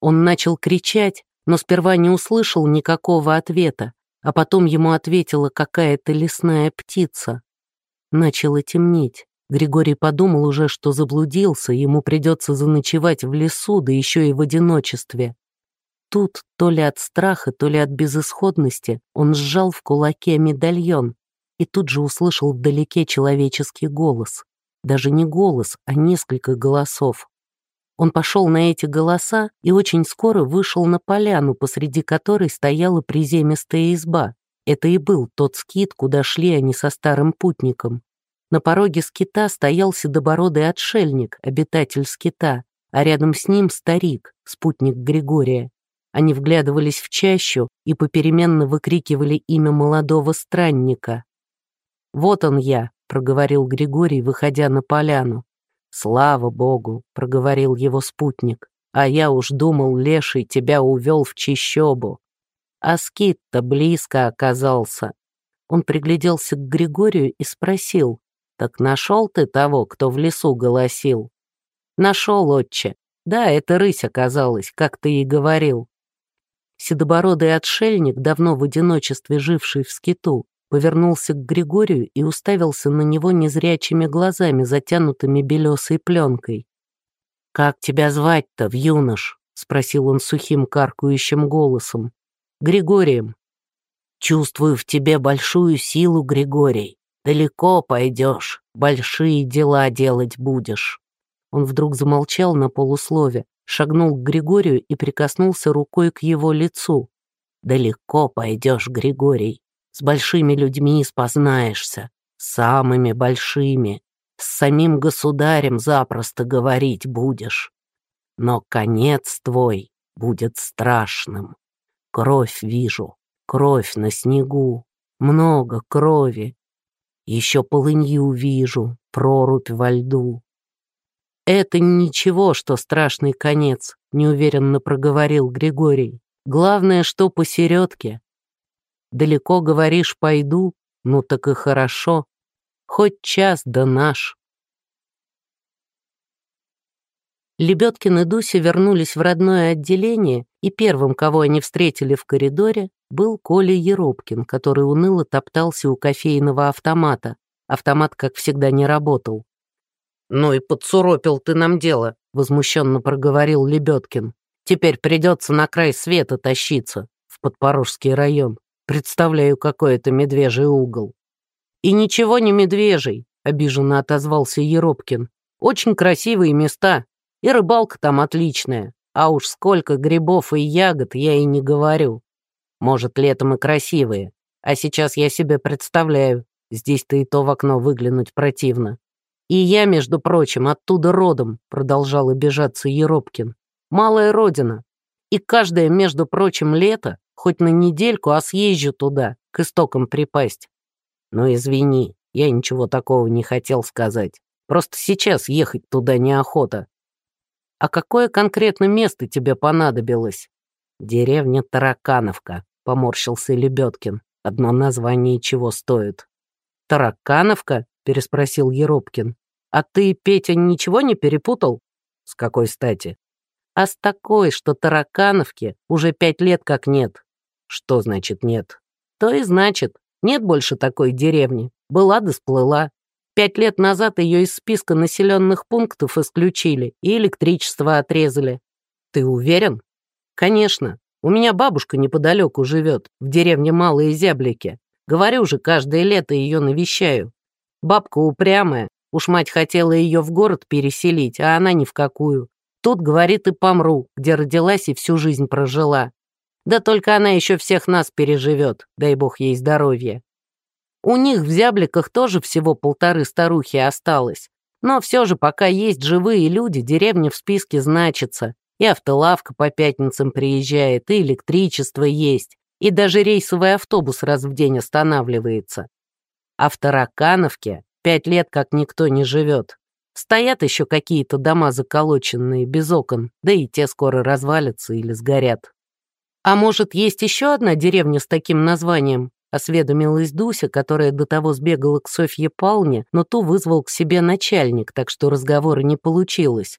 Он начал кричать, но сперва не услышал никакого ответа, а потом ему ответила какая-то лесная птица. Начало темнеть. Григорий подумал уже, что заблудился, ему придется заночевать в лесу, да еще и в одиночестве. Тут, то ли от страха, то ли от безысходности, он сжал в кулаке медальон и тут же услышал вдалеке человеческий голос. Даже не голос, а несколько голосов. Он пошел на эти голоса и очень скоро вышел на поляну, посреди которой стояла приземистая изба. Это и был тот скит, куда шли они со старым путником. На пороге скита стоял седобородый отшельник, обитатель скита, а рядом с ним старик, спутник Григория. Они вглядывались в чащу и попеременно выкрикивали имя молодого странника. «Вот он я», — проговорил Григорий, выходя на поляну. «Слава Богу», — проговорил его спутник, «а я уж думал, леший тебя увел в чищобу. А скит-то близко оказался». Он пригляделся к Григорию и спросил, «Так нашел ты того, кто в лесу голосил?» «Нашел, отче. Да, это рысь оказалась, как ты и говорил». Седобородый отшельник, давно в одиночестве живший в скиту, повернулся к Григорию и уставился на него незрячими глазами, затянутыми белесой пленкой. «Как тебя звать-то, в юнош?» — спросил он сухим каркающим голосом. «Григорием». «Чувствую в тебе большую силу, Григорий. Далеко пойдешь, большие дела делать будешь». Он вдруг замолчал на полуслове, шагнул к Григорию и прикоснулся рукой к его лицу. «Далеко пойдешь, Григорий, с большими людьми спознаешься, самыми большими, с самим государем запросто говорить будешь. Но конец твой будет страшным. Кровь вижу, кровь на снегу, много крови, еще полынью вижу, прорубь во льду. «Это ничего, что страшный конец», — неуверенно проговорил Григорий. «Главное, что посередке. Далеко, говоришь, пойду, ну так и хорошо. Хоть час да наш». Лебедкин и Дуся вернулись в родное отделение, и первым, кого они встретили в коридоре, был Коля Еропкин, который уныло топтался у кофейного автомата. Автомат, как всегда, не работал. «Ну и подсуропил ты нам дело», — возмущенно проговорил Лебедкин. «Теперь придется на край света тащиться, в Подпорожский район. Представляю, какой это медвежий угол». «И ничего не медвежий», — обиженно отозвался Еропкин. «Очень красивые места, и рыбалка там отличная. А уж сколько грибов и ягод я и не говорю. Может, летом и красивые. А сейчас я себе представляю, здесь-то и то в окно выглянуть противно. И я, между прочим, оттуда родом, продолжал обижаться Еропкин. Малая родина. И каждое, между прочим, лето, хоть на недельку, а съезжу туда, к истокам припасть. Но извини, я ничего такого не хотел сказать. Просто сейчас ехать туда неохота. А какое конкретно место тебе понадобилось? Деревня Таракановка, поморщился Лебедкин. Одно название чего стоит. Таракановка? переспросил Еропкин. А ты, Петя, ничего не перепутал? С какой стати? А с такой, что Таракановки уже пять лет как нет. Что значит нет? То и значит, нет больше такой деревни. Была да сплыла. Пять лет назад ее из списка населенных пунктов исключили и электричество отрезали. Ты уверен? Конечно. У меня бабушка неподалеку живет, в деревне Малые Зяблики. Говорю же, каждое лето ее навещаю. Бабка упрямая, уж мать хотела ее в город переселить, а она ни в какую. Тут, говорит, и помру, где родилась и всю жизнь прожила. Да только она еще всех нас переживет, дай бог ей здоровья. У них в зябликах тоже всего полторы старухи осталось. Но все же, пока есть живые люди, деревня в списке значится. И автолавка по пятницам приезжает, и электричество есть, и даже рейсовый автобус раз в день останавливается. А в Таракановке пять лет как никто не живет. Стоят еще какие-то дома заколоченные, без окон, да и те скоро развалятся или сгорят. А может, есть еще одна деревня с таким названием? Осведомилась Дуся, которая до того сбегала к Софье Палне, но ту вызвал к себе начальник, так что разговора не получилось.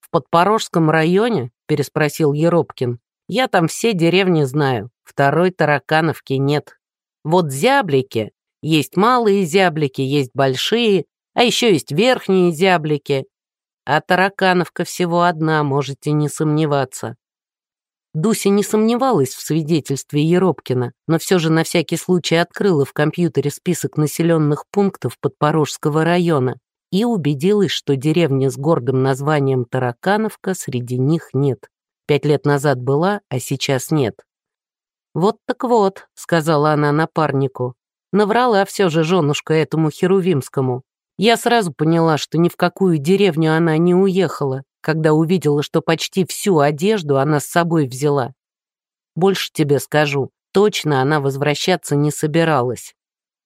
«В Подпорожском районе?» — переспросил Еропкин. «Я там все деревни знаю, второй Таракановки нет. Вот зяблики, есть малые зяблики, есть большие, а еще есть верхние зяблики. А Таракановка всего одна, можете не сомневаться. Дуся не сомневалась в свидетельстве Еропкина, но все же на всякий случай открыла в компьютере список населенных пунктов Подпорожского района и убедилась, что деревня с гордым названием Таракановка среди них нет. Пять лет назад была, а сейчас нет. «Вот так вот», — сказала она напарнику, наврала все же женушка этому Херувимскому. Я сразу поняла, что ни в какую деревню она не уехала, когда увидела, что почти всю одежду она с собой взяла. Больше тебе скажу, точно она возвращаться не собиралась.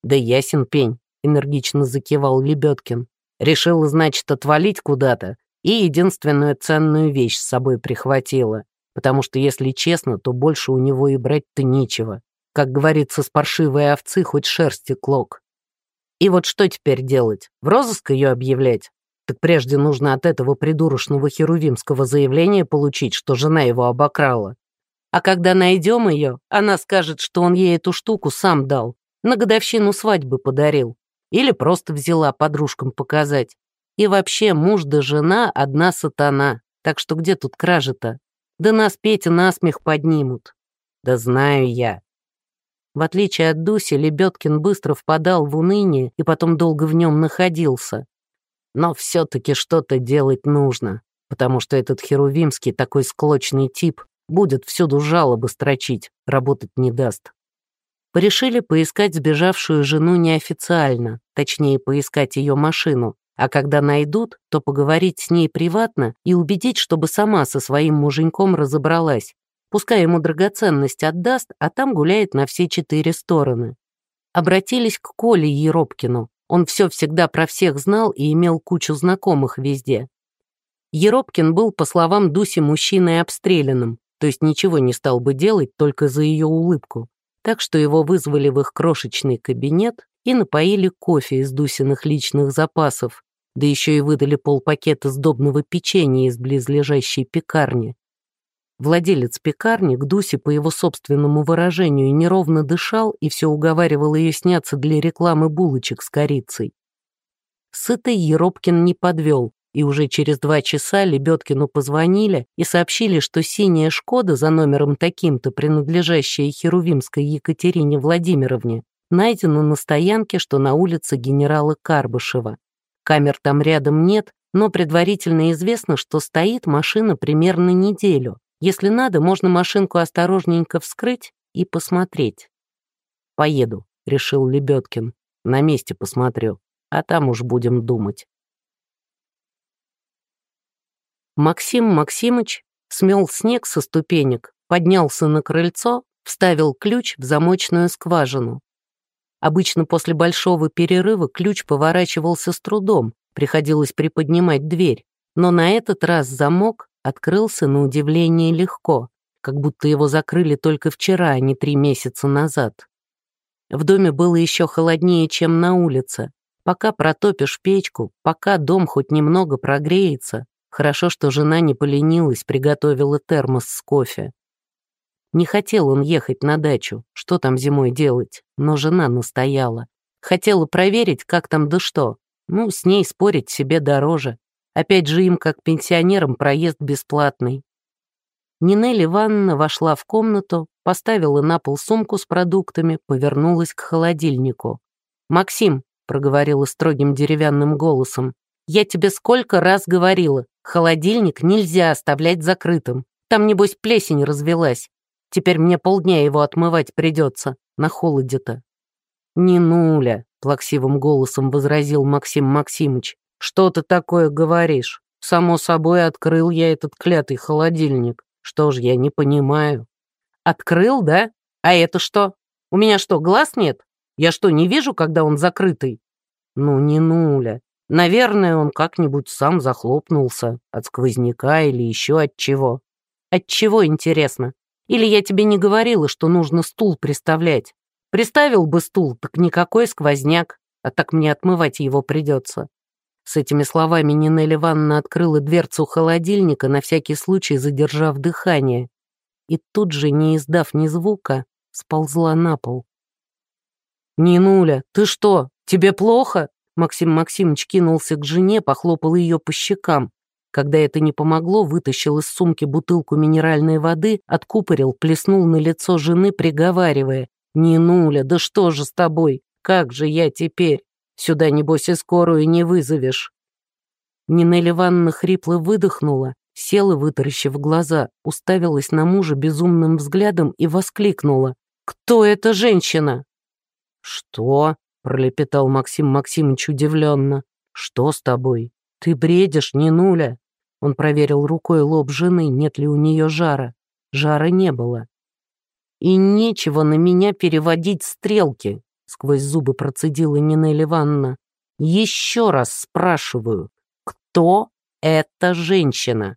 Да ясен пень, энергично закивал Лебедкин. Решила, значит, отвалить куда-то и единственную ценную вещь с собой прихватила, потому что, если честно, то больше у него и брать-то нечего. Как говорится, с паршивой овцы хоть шерсти клок. И вот что теперь делать? В розыск ее объявлять? Так прежде нужно от этого придурочного херувимского заявления получить, что жена его обокрала. А когда найдем ее, она скажет, что он ей эту штуку сам дал, на годовщину свадьбы подарил. Или просто взяла подружкам показать. И вообще муж да жена — одна сатана. Так что где тут кража-то? Да нас Петя насмех поднимут. Да знаю я. В отличие от Дуси, Лебедкин быстро впадал в уныние и потом долго в нем находился. Но все-таки что-то делать нужно, потому что этот Херувимский такой склочный тип будет всюду жалобы строчить, работать не даст. Порешили поискать сбежавшую жену неофициально, точнее, поискать ее машину, а когда найдут, то поговорить с ней приватно и убедить, чтобы сама со своим муженьком разобралась, Пускай ему драгоценность отдаст, а там гуляет на все четыре стороны. Обратились к Коле Еропкину. Он все всегда про всех знал и имел кучу знакомых везде. Еропкин был, по словам Дуси, мужчиной обстрелянным, то есть ничего не стал бы делать только за ее улыбку. Так что его вызвали в их крошечный кабинет и напоили кофе из Дусиных личных запасов, да еще и выдали полпакета сдобного печенья из близлежащей пекарни. Владелец пекарни к Дусе, по его собственному выражению, неровно дышал и все уговаривал ее сняться для рекламы булочек с корицей. Сытый Еропкин не подвел, и уже через два часа Лебедкину позвонили и сообщили, что синяя «Шкода» за номером таким-то, принадлежащая Херувимской Екатерине Владимировне, найдена на стоянке, что на улице генерала Карбышева. Камер там рядом нет, но предварительно известно, что стоит машина примерно неделю. Если надо, можно машинку осторожненько вскрыть и посмотреть. «Поеду», — решил Лебедкин. «На месте посмотрю, а там уж будем думать». Максим Максимыч смел снег со ступенек, поднялся на крыльцо, вставил ключ в замочную скважину. Обычно после большого перерыва ключ поворачивался с трудом, приходилось приподнимать дверь, но на этот раз замок открылся на удивление легко, как будто его закрыли только вчера, а не три месяца назад. В доме было еще холоднее, чем на улице. Пока протопишь печку, пока дом хоть немного прогреется, хорошо, что жена не поленилась, приготовила термос с кофе. Не хотел он ехать на дачу, что там зимой делать, но жена настояла. Хотела проверить, как там да что. Ну, с ней спорить себе дороже. Опять же им, как пенсионерам, проезд бесплатный. Нинель Ивановна вошла в комнату, поставила на пол сумку с продуктами, повернулась к холодильнику. «Максим», — проговорила строгим деревянным голосом, «я тебе сколько раз говорила, холодильник нельзя оставлять закрытым. Там, небось, плесень развелась. Теперь мне полдня его отмывать придется, на холоде-то». «Не нуля», — плаксивым голосом возразил Максим Максимыч. «Что ты такое говоришь? Само собой, открыл я этот клятый холодильник. Что ж, я не понимаю». «Открыл, да? А это что? У меня что, глаз нет? Я что, не вижу, когда он закрытый?» «Ну, не нуля. Наверное, он как-нибудь сам захлопнулся от сквозняка или еще от чего. От чего, интересно? Или я тебе не говорила, что нужно стул приставлять? Приставил бы стул, так никакой сквозняк, а так мне отмывать его придется. С этими словами Нинель Ивановна открыла дверцу холодильника, на всякий случай задержав дыхание, и тут же, не издав ни звука, сползла на пол. «Нинуля, ты что, тебе плохо?» Максим Максимович кинулся к жене, похлопал ее по щекам. Когда это не помогло, вытащил из сумки бутылку минеральной воды, откупорил, плеснул на лицо жены, приговаривая. «Нинуля, да что же с тобой? Как же я теперь? Сюда, небось, и скорую не вызовешь». Нинель Ивановна хрипло выдохнула, села, вытаращив глаза, уставилась на мужа безумным взглядом и воскликнула. «Кто эта женщина?» «Что?» — пролепетал Максим Максимович удивленно. «Что с тобой? Ты бредишь, не нуля?» Он проверил рукой лоб жены, нет ли у нее жара. Жара не было. «И нечего на меня переводить стрелки», — сквозь зубы процедила Нинель Ивановна. «Еще раз спрашиваю, кто эта женщина?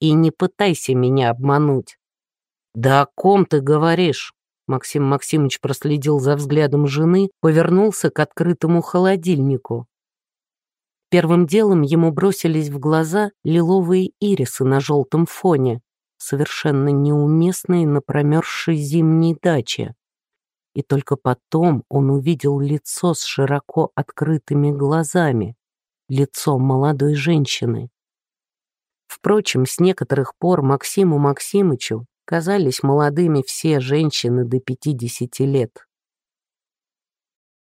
И не пытайся меня обмануть». «Да о ком ты говоришь?» Максим Максимович проследил за взглядом жены, повернулся к открытому холодильнику. Первым делом ему бросились в глаза лиловые ирисы на желтом фоне, совершенно неуместные на промерзшей зимней даче. И только потом он увидел лицо с широко открытыми глазами, лицо молодой женщины. Впрочем, с некоторых пор Максиму Максимычу казались молодыми все женщины до 50 лет.